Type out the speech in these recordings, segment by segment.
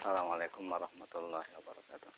Assalamualaikum warahmatullahi wabarakatuh.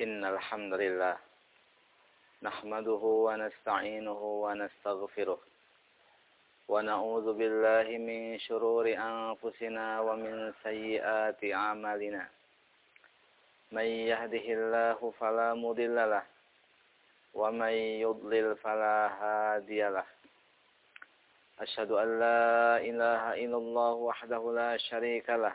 إن الحمد لله نحمده ونستعينه ونستغفره ونعوذ بالله من شرور أنفسنا ومن سيئات أعمالنا من يهده الله فلا مضل له ومن يضلل فلا هادي له أشهد أن لا إله إلا الله وحده لا شريك له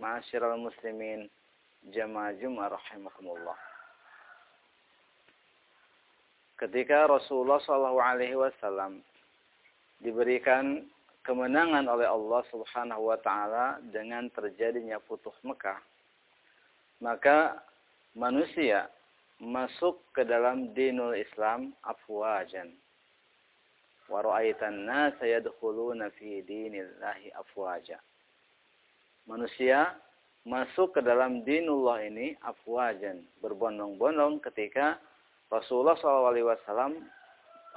Ma'asyiral muslimin jamaah Jumat rahimakumullah. Ketika Rasulullah Shallallahu alaihi wasallam diberikan kemenangan oleh Allah Subhanahu wa taala dengan terjadinya futuh Mekah, maka manusia masuk ke dalam dinul Islam afwajan. Wa ra'aitan nasa yadkhuluna fi dinillahi afwaja manusia masuk ke dalam dinullah ini afwajan berbondong-bondong ketika Rasulullah SAW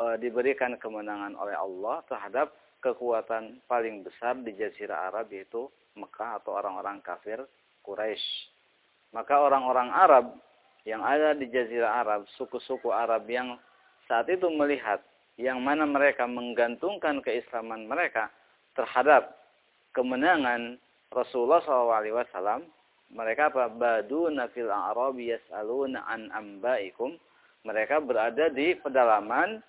e, diberikan kemenangan oleh Allah terhadap kekuatan paling besar di Jazirah Arab yaitu Mekah atau orang-orang kafir Quraisy. Maka orang-orang Arab yang ada di Jazirah Arab, suku-suku Arab yang saat itu melihat yang mana mereka menggantungkan keislaman mereka terhadap kemenangan Rasulullah SAW mereka apa? Baduna fil a'rabi yas'aluna an ambaikum. Mereka berada di pedalaman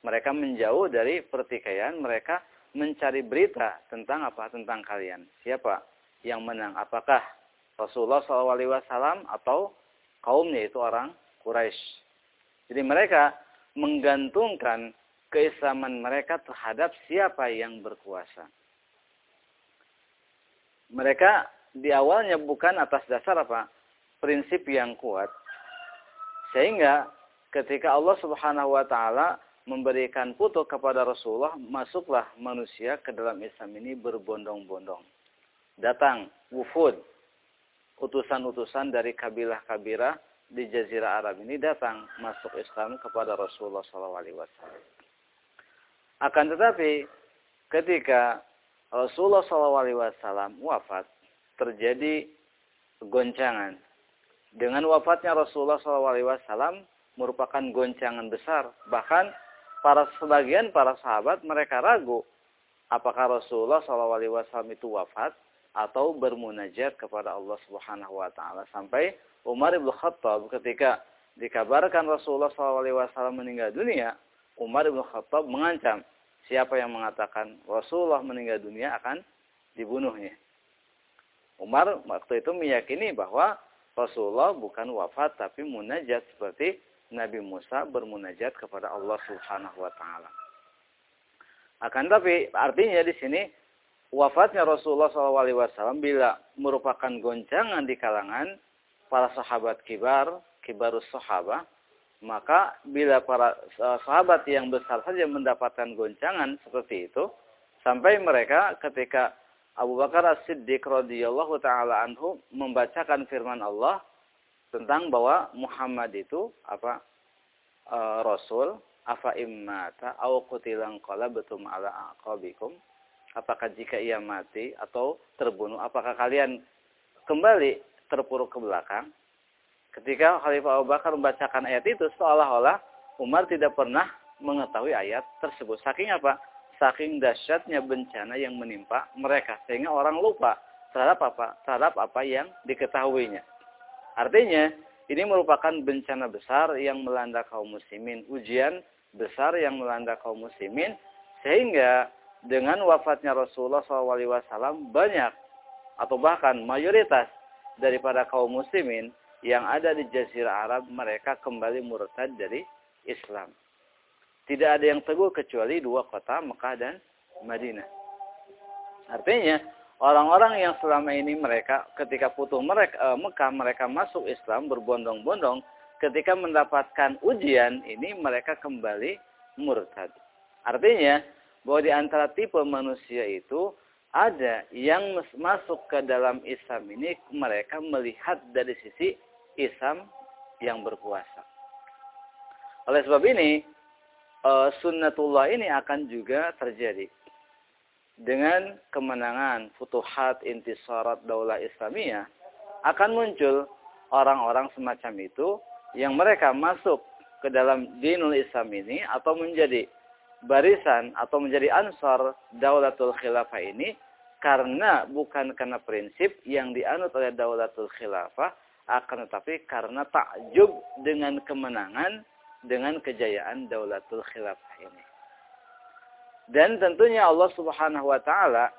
Mereka menjauh dari pertikaian, mereka mencari berita tentang apa? Tentang kalian. Siapa yang menang? Apakah Rasulullah SAW atau kaumnya itu orang Quraisy. Jadi mereka menggantungkan keislaman mereka terhadap siapa yang berkuasa. Mereka di awalnya bukan atas dasar apa? Prinsip yang kuat. Sehingga ketika Allah Subhanahu wa taala memberikan putuk kepada Rasulullah, masuklah manusia ke dalam Islam ini berbondong-bondong. Datang wufud, utusan-utusan dari kabilah-kabilah di Jazirah Arab ini datang masuk Islam kepada Rasulullah SAW. Akan tetapi ketika Rasulullah SAW wafat, terjadi goncangan. Dengan wafatnya Rasulullah SAW merupakan goncangan besar. Bahkan para sebagian para sahabat mereka ragu apakah Rasulullah SAW itu wafat atau bermunajat kepada Allah Subhanahu wa taala sampai Umar bin Khattab ketika dikabarkan Rasulullah SAW meninggal dunia, Umar bin Khattab mengancam siapa yang mengatakan Rasulullah meninggal dunia akan dibunuhnya. Umar waktu itu meyakini bahwa Rasulullah bukan wafat tapi munajat seperti Nabi Musa bermunajat kepada Allah Subhanahu wa taala. Akan tapi artinya di sini wafatnya Rasulullah SAW bila merupakan goncangan di kalangan para sahabat kibar, kibarus sahabat, maka bila para sahabat yang besar saja mendapatkan goncangan seperti itu, sampai mereka ketika Abu Bakar As-Siddiq radhiyallahu taala anhu membacakan firman Allah tentang bahwa Muhammad itu apa e, rasul afa immata au qutilan betum ala aqabikum apakah jika ia mati atau terbunuh, apakah kalian kembali terpuruk ke belakang? Ketika Khalifah Abu Bakar membacakan ayat itu, seolah-olah Umar tidak pernah mengetahui ayat tersebut. Saking apa? Saking dahsyatnya bencana yang menimpa mereka. Sehingga orang lupa terhadap apa? Terhadap apa yang diketahuinya. Artinya, ini merupakan bencana besar yang melanda kaum muslimin. Ujian besar yang melanda kaum muslimin. Sehingga dengan wafatnya Rasulullah SAW banyak atau bahkan mayoritas daripada kaum muslimin yang ada di Jazirah Arab mereka kembali murtad dari Islam. Tidak ada yang teguh kecuali dua kota Mekah dan Madinah. Artinya orang-orang yang selama ini mereka ketika putus mereka eh, Mekah mereka masuk Islam berbondong-bondong ketika mendapatkan ujian ini mereka kembali murtad. Artinya bahwa di antara tipe manusia itu ada yang masuk ke dalam Islam ini mereka melihat dari sisi Islam yang berkuasa. Oleh sebab ini eh, sunnatullah ini akan juga terjadi dengan kemenangan futuhat intisarat daulah Islamiyah akan muncul orang-orang semacam itu yang mereka masuk ke dalam dinul Islam ini atau menjadi barisan atau menjadi ansar Daulatul Khilafah ini karena bukan karena prinsip yang dianut oleh Daulatul Khilafah akan tetapi karena takjub dengan kemenangan dengan kejayaan Daulatul Khilafah ini. Dan tentunya Allah Subhanahu wa taala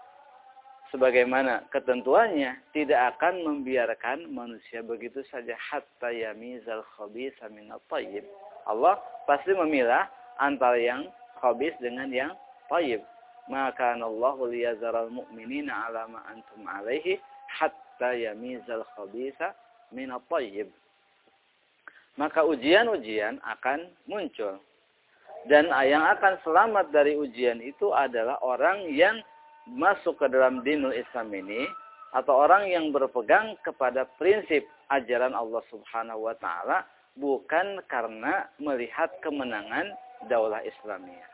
sebagaimana ketentuannya tidak akan membiarkan manusia begitu saja hatta yamizal khabisa minat tayyib. Allah pasti memilah antara yang khabis dengan yang tayyib. Maka Allah liyazaral mu'minina ala ma antum alaihi hatta yamizal khabisa min tayyib. Maka ujian-ujian akan muncul. Dan yang akan selamat dari ujian itu adalah orang yang masuk ke dalam dinul Islam ini atau orang yang berpegang kepada prinsip ajaran Allah Subhanahu wa taala bukan karena melihat kemenangan daulah Islamiyah.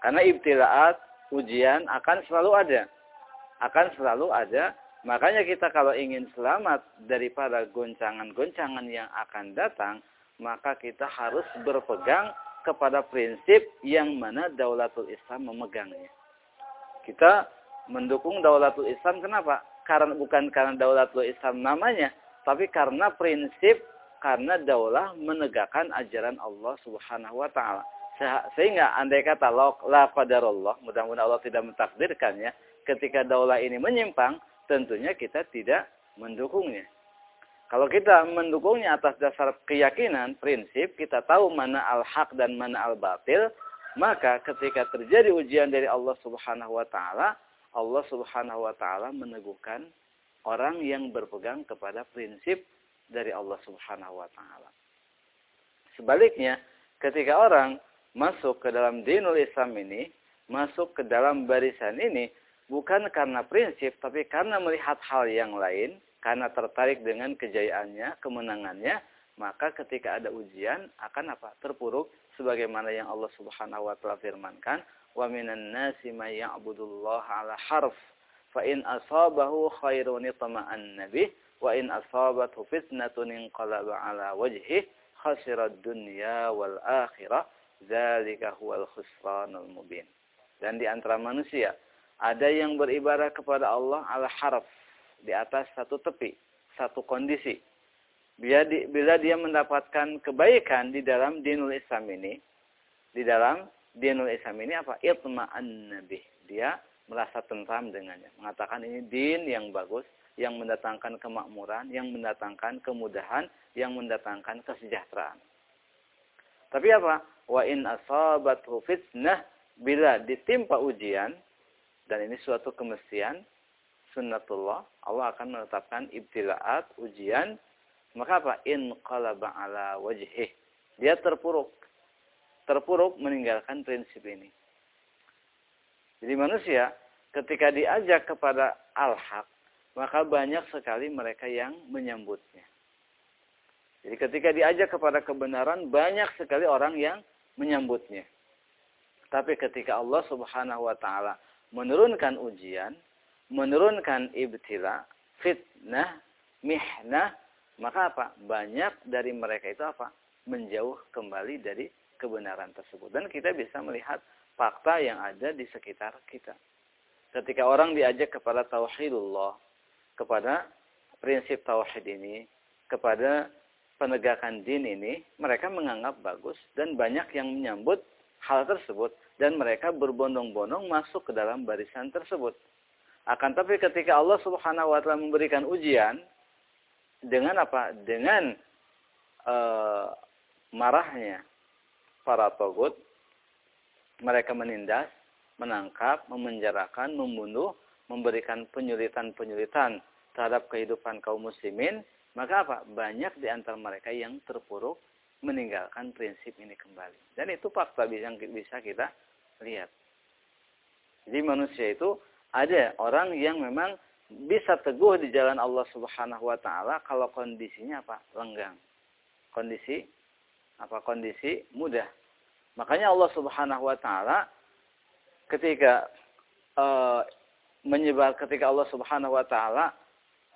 Karena ibtilaat, ujian akan selalu ada. Akan selalu ada. Makanya kita kalau ingin selamat daripada goncangan-goncangan yang akan datang, maka kita harus berpegang kepada prinsip yang mana Daulatul Islam memegangnya. Kita mendukung Daulatul Islam kenapa? Karena bukan karena Daulatul Islam namanya, tapi karena prinsip karena daulah menegakkan ajaran Allah Subhanahu wa taala. Sehingga andai kata la qadarullah, mudah-mudahan Allah tidak mentakdirkannya, ketika daulah ini menyimpang, tentunya kita tidak mendukungnya. Kalau kita mendukungnya atas dasar keyakinan, prinsip, kita tahu mana al-haq dan mana al-batil, maka ketika terjadi ujian dari Allah Subhanahu wa taala, Allah Subhanahu wa taala meneguhkan orang yang berpegang kepada prinsip dari Allah Subhanahu wa taala. Sebaliknya, ketika orang masuk ke dalam dinul Islam ini, masuk ke dalam barisan ini, bukan karena prinsip, tapi karena melihat hal yang lain, karena tertarik dengan kejayaannya, kemenangannya, maka ketika ada ujian akan apa? Terpuruk sebagaimana yang Allah Subhanahu wa taala firmankan, "Wa minan nasi may ya'budullaha 'ala harf, fa in asabahu khairun tama'an bih, wa in asabathu fitnatun inqalaba 'ala wajhihi khasirad dunya wal akhirah." Zalika huwal khusranul mubin. Dan di antara manusia ada yang beribadah kepada Allah ala harf di atas satu tepi, satu kondisi. Bila, di, bila dia mendapatkan kebaikan di dalam dinul Islam ini, di dalam dinul Islam ini apa? Itma'an nabi. Dia merasa tentram dengannya. Mengatakan ini din yang bagus, yang mendatangkan kemakmuran, yang mendatangkan kemudahan, yang mendatangkan kesejahteraan. Tapi apa? Wa in asabathu fitnah bila ditimpa ujian dan ini suatu kemestian sunnatullah Allah akan menetapkan ibtilaat ujian. Maka apa? In qalaba ala wajhih. Dia terpuruk. Terpuruk meninggalkan prinsip ini. Jadi manusia ketika diajak kepada al-haq maka banyak sekali mereka yang menyambutnya. Jadi ketika diajak kepada kebenaran, banyak sekali orang yang menyambutnya. Tapi ketika Allah subhanahu wa ta'ala menurunkan ujian, menurunkan ibtila, fitnah, mihnah, maka apa? Banyak dari mereka itu apa? Menjauh kembali dari kebenaran tersebut. Dan kita bisa melihat fakta yang ada di sekitar kita. Ketika orang diajak kepada tauhidullah, kepada prinsip tauhid ini, kepada penegakan din ini mereka menganggap bagus dan banyak yang menyambut hal tersebut dan mereka berbondong-bondong masuk ke dalam barisan tersebut. Akan tapi ketika Allah Subhanahu wa taala memberikan ujian dengan apa? Dengan uh, marahnya para togut mereka menindas, menangkap, memenjarakan, membunuh, memberikan penyulitan-penyulitan terhadap kehidupan kaum muslimin maka apa? Banyak di antara mereka yang terpuruk meninggalkan prinsip ini kembali. Dan itu fakta yang bisa kita lihat. Jadi manusia itu ada orang yang memang bisa teguh di jalan Allah Subhanahu wa taala kalau kondisinya apa? lenggang. Kondisi apa? Kondisi mudah. Makanya Allah Subhanahu wa taala ketika uh, menyebar ketika Allah Subhanahu wa taala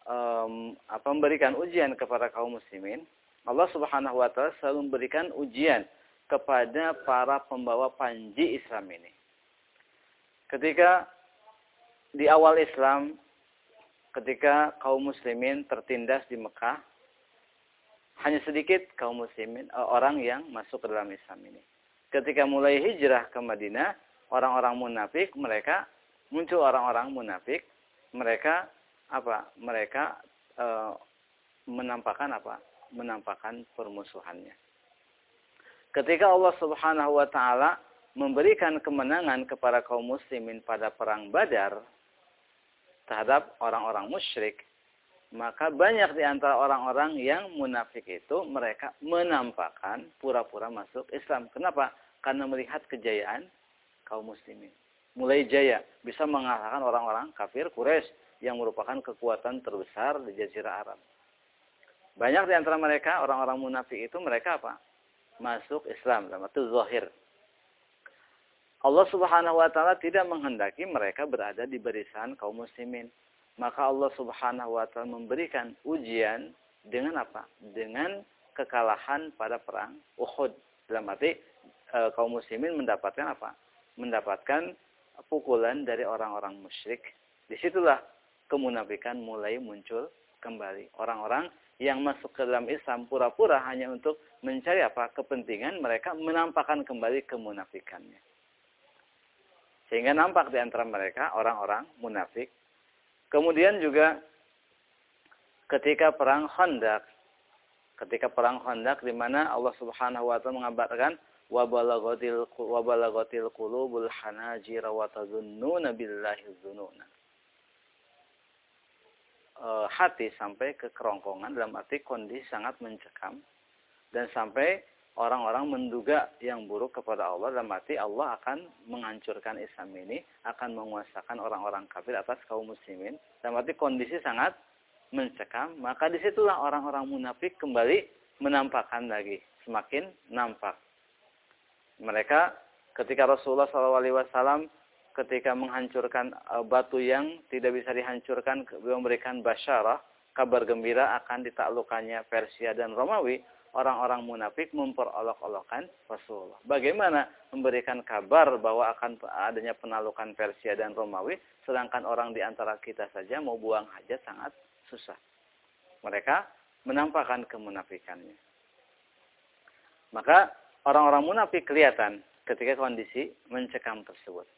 um, apa, memberikan ujian kepada kaum muslimin, Allah Subhanahu wa taala selalu memberikan ujian kepada para pembawa panji Islam ini. Ketika di awal Islam, ketika kaum muslimin tertindas di Mekah, hanya sedikit kaum muslimin eh, orang yang masuk ke dalam Islam ini. Ketika mulai hijrah ke Madinah, orang-orang munafik mereka muncul orang-orang munafik, mereka apa mereka e, menampakkan apa menampakkan permusuhannya ketika Allah Subhanahu wa taala memberikan kemenangan kepada kaum muslimin pada perang Badar terhadap orang-orang musyrik maka banyak di antara orang-orang yang munafik itu mereka menampakkan pura-pura masuk Islam. Kenapa? Karena melihat kejayaan kaum muslimin. Mulai jaya, bisa mengalahkan orang-orang kafir Quraisy yang merupakan kekuatan terbesar di Jazirah Arab. Banyak di antara mereka, orang-orang munafik itu mereka apa? Masuk Islam, dalam itu zahir. Allah subhanahu wa ta'ala tidak menghendaki mereka berada di barisan kaum muslimin. Maka Allah subhanahu wa ta'ala memberikan ujian dengan apa? Dengan kekalahan pada perang Uhud. Dalam arti e, kaum muslimin mendapatkan apa? Mendapatkan pukulan dari orang-orang musyrik. Di situlah kemunafikan mulai muncul kembali. Orang-orang yang masuk ke dalam Islam pura-pura hanya untuk mencari apa? Kepentingan mereka menampakkan kembali kemunafikannya. Sehingga nampak di antara mereka orang-orang munafik. Kemudian juga ketika perang Khandaq, ketika perang Khandaq di mana Allah Subhanahu wa taala mengabarkan wa balaghatil wa balaghatil qulubul hanajir wa tazunnuna billahi dzununa. E, hati sampai ke kerongkongan dalam arti kondisi sangat mencekam dan sampai orang-orang menduga yang buruk kepada Allah dalam arti Allah akan menghancurkan Islam ini, akan menguasakan orang-orang kafir atas kaum muslimin. Dalam arti kondisi sangat mencekam, maka di situlah orang-orang munafik kembali menampakkan lagi, semakin nampak. Mereka ketika Rasulullah SAW ketika menghancurkan e, batu yang tidak bisa dihancurkan, memberikan basyarah, kabar gembira akan ditaklukkannya Persia dan Romawi, orang-orang munafik memperolok-olokkan Rasulullah. Bagaimana memberikan kabar bahwa akan adanya penaklukan Persia dan Romawi, sedangkan orang di antara kita saja mau buang hajat sangat susah. Mereka menampakkan kemunafikannya. Maka orang-orang munafik kelihatan ketika kondisi mencekam tersebut.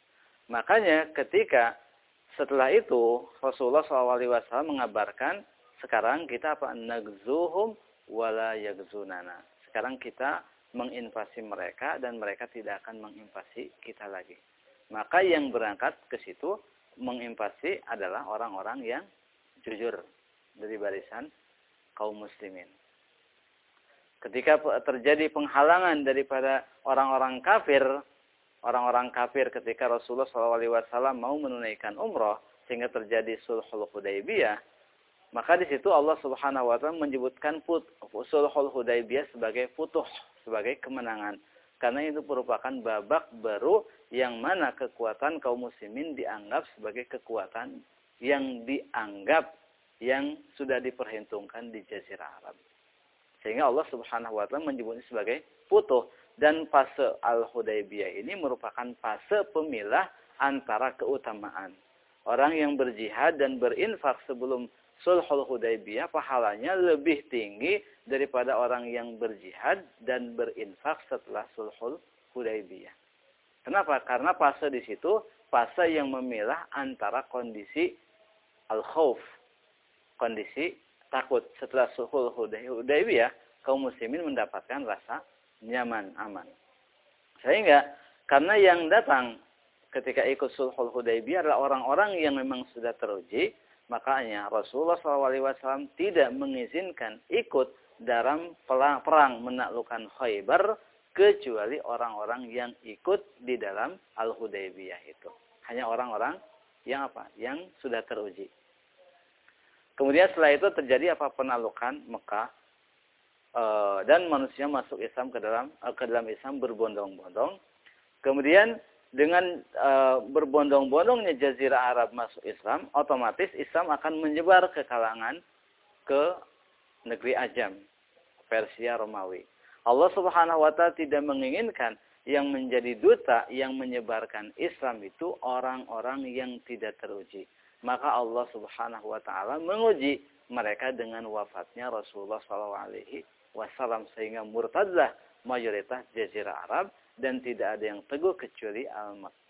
Makanya ketika setelah itu Rasulullah SAW mengabarkan sekarang kita apa nagzuhum wala yagzunana. Sekarang kita menginvasi mereka dan mereka tidak akan menginvasi kita lagi. Maka yang berangkat ke situ menginvasi adalah orang-orang yang jujur dari barisan kaum muslimin. Ketika terjadi penghalangan daripada orang-orang kafir, orang-orang kafir ketika Rasulullah SAW mau menunaikan umroh sehingga terjadi sulhul Hudaybiyah, maka di situ Allah Subhanahu wa taala menyebutkan put sulhul Hudaybiyah sebagai futuh, sebagai kemenangan. Karena itu merupakan babak baru yang mana kekuatan kaum muslimin dianggap sebagai kekuatan yang dianggap yang sudah diperhitungkan di jazirah Arab. Sehingga Allah Subhanahu wa taala menyebutnya sebagai futuh dan fase Al-Hudaybiyah ini merupakan fase pemilah antara keutamaan. Orang yang berjihad dan berinfak sebelum sulhul Hudaybiyah pahalanya lebih tinggi daripada orang yang berjihad dan berinfak setelah sulhul Hudaybiyah. Kenapa? Karena fase di situ fase yang memilah antara kondisi al-khauf, kondisi takut. Setelah sulhul Hudaybiyah, kaum muslimin mendapatkan rasa nyaman, aman. Sehingga karena yang datang ketika ikut sulhul Hudaybiyah adalah orang-orang yang memang sudah teruji, Makanya Rasulullah SAW tidak mengizinkan ikut dalam perang, menaklukkan Khaybar kecuali orang-orang yang ikut di dalam Al-Hudaybiyah itu. Hanya orang-orang yang apa? Yang sudah teruji. Kemudian setelah itu terjadi apa penaklukan Mekah e, dan manusia masuk Islam ke dalam e, ke dalam Islam berbondong-bondong. Kemudian dengan e, berbondong-bondongnya jazirah Arab masuk Islam, otomatis Islam akan menyebar ke kalangan ke negeri Ajam, Persia, Romawi. Allah Subhanahu wa taala tidak menginginkan yang menjadi duta yang menyebarkan Islam itu orang-orang yang tidak teruji. Maka Allah Subhanahu wa taala menguji mereka dengan wafatnya Rasulullah SAW sehingga murtadlah mayoritas jazirah Arab dan tidak ada yang teguh kecuali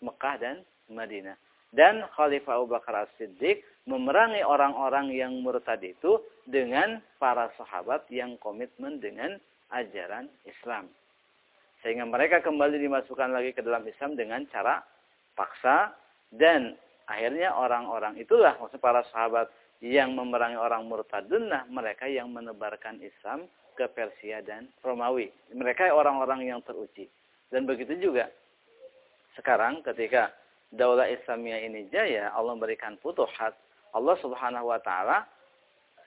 Mekah dan Madinah. Dan Khalifah Abu Bakar As-Siddiq memerangi orang-orang yang murtad itu dengan para sahabat yang komitmen dengan ajaran Islam. Sehingga mereka kembali dimasukkan lagi ke dalam Islam dengan cara paksa dan akhirnya orang-orang itulah maksud para sahabat yang memerangi orang murtadunlah mereka yang menebarkan Islam ke Persia dan Romawi. Mereka orang-orang yang teruji. Dan begitu juga sekarang ketika daulah Islamiyah ini jaya, Allah memberikan putuhat, Allah Subhanahu wa taala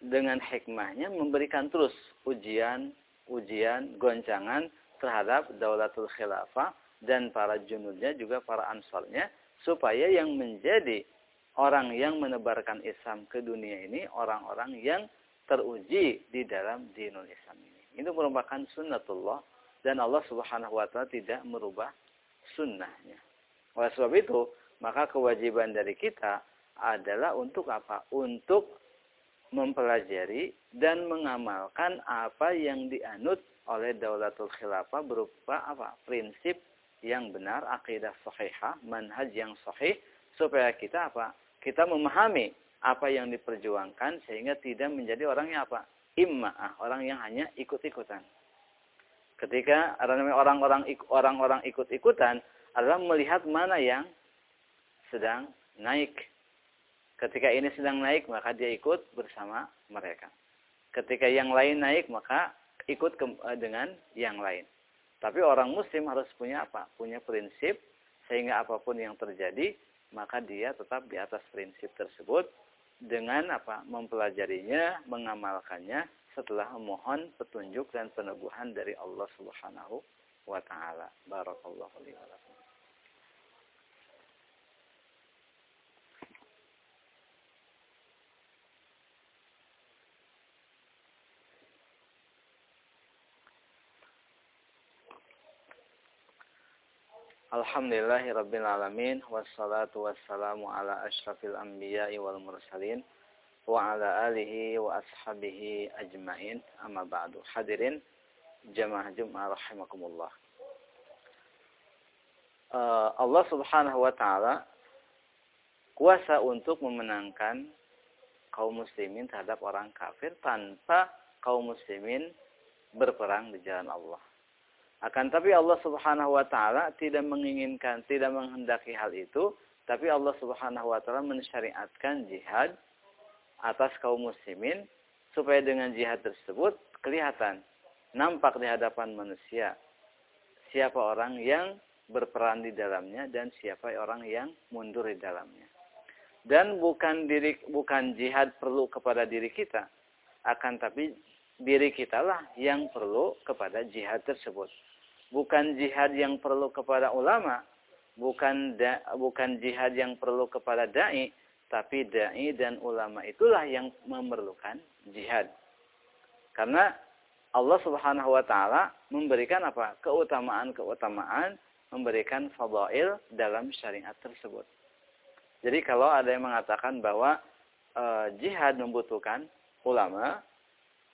dengan hikmahnya memberikan terus ujian, ujian, goncangan terhadap Daulatul Khilafah dan para junudnya juga para ansornya supaya yang menjadi orang yang menebarkan Islam ke dunia ini orang-orang yang teruji di dalam dinul Islam ini. Itu merupakan sunnatullah dan Allah Subhanahu wa taala tidak merubah sunnahnya. Oleh sebab itu, maka kewajiban dari kita adalah untuk apa? Untuk mempelajari dan mengamalkan apa yang dianut oleh Daulatul Khilafah berupa apa? prinsip yang benar, akidah sahihah, manhaj yang sahih supaya kita apa? Kita memahami apa yang diperjuangkan sehingga tidak menjadi orang yang apa? Imma'ah, orang yang hanya ikut-ikutan. Ketika orang-orang orang-orang ikut-ikutan adalah melihat mana yang sedang naik Ketika ini sedang naik, maka dia ikut bersama mereka. Ketika yang lain naik, maka ikut ke, eh, dengan yang lain. Tapi orang muslim harus punya apa? Punya prinsip, sehingga apa pun yang terjadi, maka dia tetap di atas prinsip tersebut dengan apa? Mempelajarinya, mengamalkannya setelah memohon petunjuk dan peneguhan dari Allah Subhanahu wa taala. Barakallahu li Alhamdulillahi Rabbil Alamin. Wassalatu wassalamu ala ashrafil anbiya'i wal mursalin Wa ala alihi wa ashabihi ajmain. Amma ba'du. Hadirin Jamaah Jum'ah Rahimakumullah. Uh, Allah subhanahu wa ta'ala Kuasa untuk memenangkan kaum muslimin terhadap orang kafir Tanpa kaum muslimin berperang di jalan Allah akan tapi Allah Subhanahu wa taala tidak menginginkan, tidak menghendaki hal itu, tapi Allah Subhanahu wa taala mensyariatkan jihad atas kaum muslimin supaya dengan jihad tersebut kelihatan nampak di hadapan manusia siapa orang yang berperan di dalamnya dan siapa orang yang mundur di dalamnya. Dan bukan diri bukan jihad perlu kepada diri kita, akan tapi diri kitalah yang perlu kepada jihad tersebut bukan jihad yang perlu kepada ulama, bukan da, bukan jihad yang perlu kepada dai, tapi dai dan ulama itulah yang memerlukan jihad. Karena Allah Subhanahu wa taala memberikan apa? keutamaan-keutamaan, memberikan fadail dalam syariat tersebut. Jadi kalau ada yang mengatakan bahwa e, jihad membutuhkan ulama,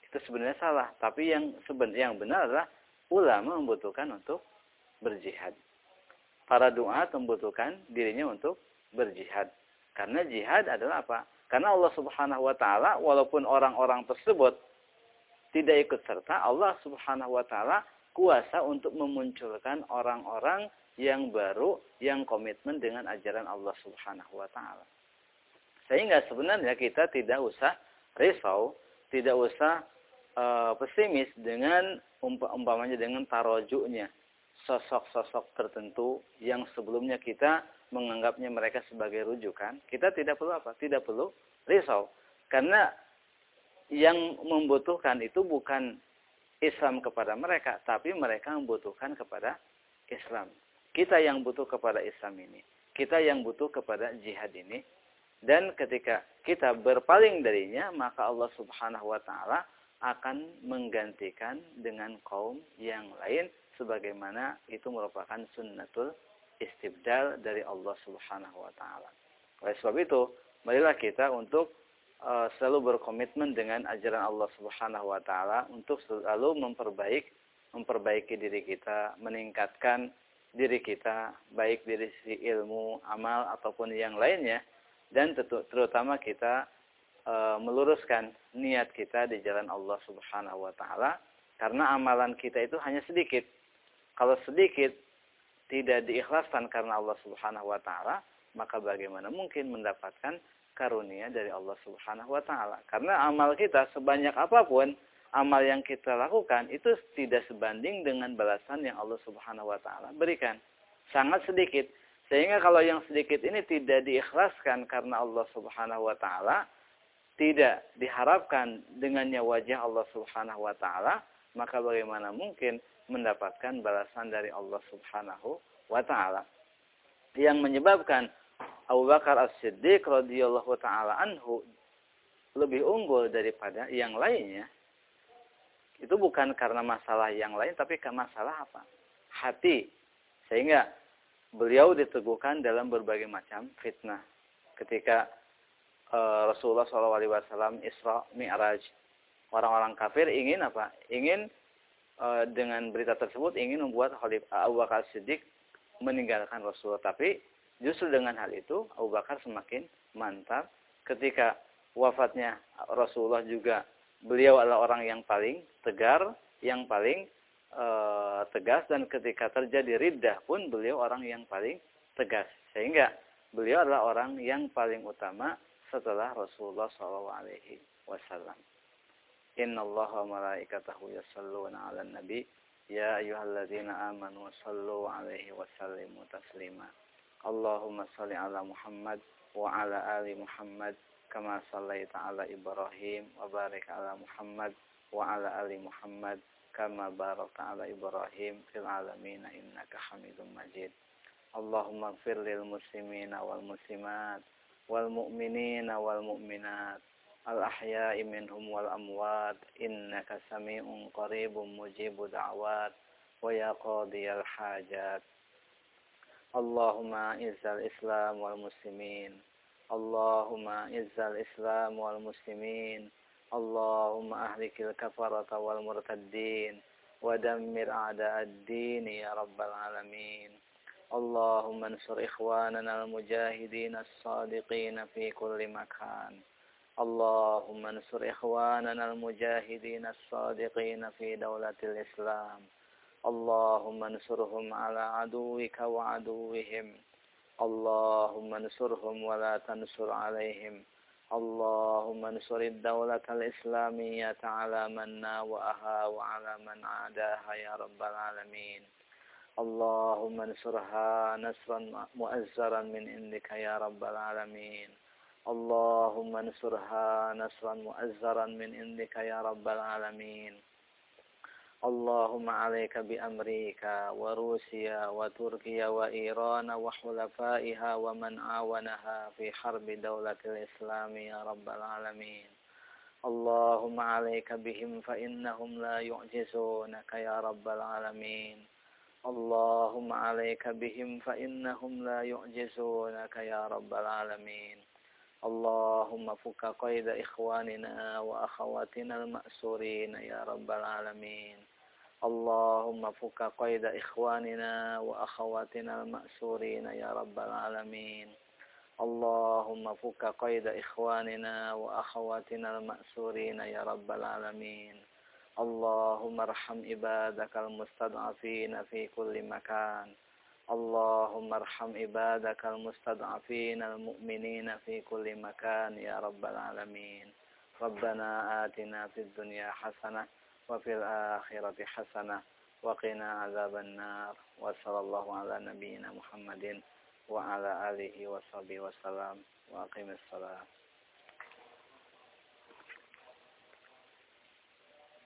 itu sebenarnya salah. Tapi yang sebenarnya yang benar adalah ulama membutuhkan untuk berjihad. Para doa membutuhkan dirinya untuk berjihad. Karena jihad adalah apa? Karena Allah Subhanahu wa taala walaupun orang-orang tersebut tidak ikut serta, Allah Subhanahu wa taala kuasa untuk memunculkan orang-orang yang baru yang komitmen dengan ajaran Allah Subhanahu wa taala. Sehingga sebenarnya kita tidak usah risau, tidak usah uh, pesimis dengan umpamanya dengan tarojuknya sosok-sosok tertentu yang sebelumnya kita menganggapnya mereka sebagai rujukan, kita tidak perlu apa? Tidak perlu risau. Karena yang membutuhkan itu bukan Islam kepada mereka, tapi mereka membutuhkan kepada Islam. Kita yang butuh kepada Islam ini. Kita yang butuh kepada jihad ini. Dan ketika kita berpaling darinya, maka Allah subhanahu wa ta'ala akan menggantikan dengan kaum yang lain sebagaimana itu merupakan sunnatul istibdal dari Allah Subhanahu wa taala. Oleh sebab itu, marilah kita untuk uh, selalu berkomitmen dengan ajaran Allah Subhanahu wa taala untuk selalu memperbaik memperbaiki diri kita, meningkatkan diri kita baik dari sisi ilmu, amal ataupun yang lainnya dan terutama kita e, meluruskan niat kita di jalan Allah Subhanahu wa taala karena amalan kita itu hanya sedikit. Kalau sedikit tidak diikhlaskan karena Allah Subhanahu wa taala, maka bagaimana mungkin mendapatkan karunia dari Allah Subhanahu wa taala? Karena amal kita sebanyak apa pun amal yang kita lakukan itu tidak sebanding dengan balasan yang Allah Subhanahu wa taala berikan. Sangat sedikit. Sehingga kalau yang sedikit ini tidak diikhlaskan karena Allah Subhanahu wa taala, tidak diharapkan dengannya wajah Allah Subhanahu wa taala, maka bagaimana mungkin mendapatkan balasan dari Allah Subhanahu wa taala? Yang menyebabkan Abu Bakar As-Siddiq radhiyallahu taala anhu lebih unggul daripada yang lainnya. Itu bukan karena masalah yang lain tapi karena masalah apa? Hati. Sehingga beliau diteguhkan dalam berbagai macam fitnah. Ketika uh, Rasulullah SAW Isra Mi'raj. Orang-orang kafir ingin apa? Ingin uh, dengan berita tersebut ingin membuat Abu Bakar Siddiq meninggalkan Rasulullah. Tapi justru dengan hal itu Abu Bakar semakin mantap ketika wafatnya Rasulullah juga beliau adalah orang yang paling tegar, yang paling uh, tegas dan ketika terjadi riddah pun beliau orang yang paling tegas. Sehingga beliau adalah orang yang paling utama setelah Rasulullah SAW. Inna Allah wa malaikatahu yasalluna ala nabi. Ya ayuhalladzina amanu sallu alaihi wa sallimu taslima. Allahumma salli ala Muhammad wa ala ali Muhammad kama sallaita ala Ibrahim wa barik ala Muhammad wa ala ali Muhammad kama barakta ala Ibrahim fil alamin innaka Hamidum Majid. Allahumma fir lil muslimina wal muslimat wal mu'minina wal mu'minat. Al ahya'i minhum wal amwat. Innaka sami'un qaribun mujibu da'wat. Wa ya qadiyal hajat. Allahumma izzal islam wal muslimin. Allahumma izzal islam wal muslimin. Allahumma ahlikil kafarata wal murtaddin. Ya rabbal alamin اللهم انصر إخواننا المجاهدين الصادقين في كل مكان اللهم انصر إخواننا المجاهدين الصادقين في دولة الإسلام اللهم انصرهم على عدوك وعدوهم اللهم انصرهم ولا تنصر عليهم اللهم انصر الدولة الإسلامية على من ناوأها وعلى من عاداها يا رب العالمين اللهم انصرها نصرا مؤزرا من عندك يا رب العالمين. اللهم انصرها نصرا مؤزرا من عندك يا رب العالمين. اللهم عليك بأمريكا وروسيا وتركيا وإيران وحلفائها ومن عاونها في حرب دولة الإسلام يا رب العالمين. اللهم عليك بهم فإنهم لا يعجزونك يا رب العالمين. اللهم عليك بهم فإنهم لا يعجزونك يا رب العالمين. اللهم فك قيد إخواننا وأخواتنا المأسورين يا رب العالمين. اللهم فك قيد إخواننا وأخواتنا المأسورين يا رب العالمين. اللهم فك قيد إخواننا وأخواتنا المأسورين يا رب العالمين. اللهم ارحم عبادك المستضعفين في كل مكان. اللهم ارحم عبادك المستضعفين المؤمنين في كل مكان يا رب العالمين. ربنا آتنا في الدنيا حسنة وفي الآخرة حسنة وقنا عذاب النار. وصلى الله على نبينا محمد وعلى آله وصحبه وسلم. وأقم الصلاة.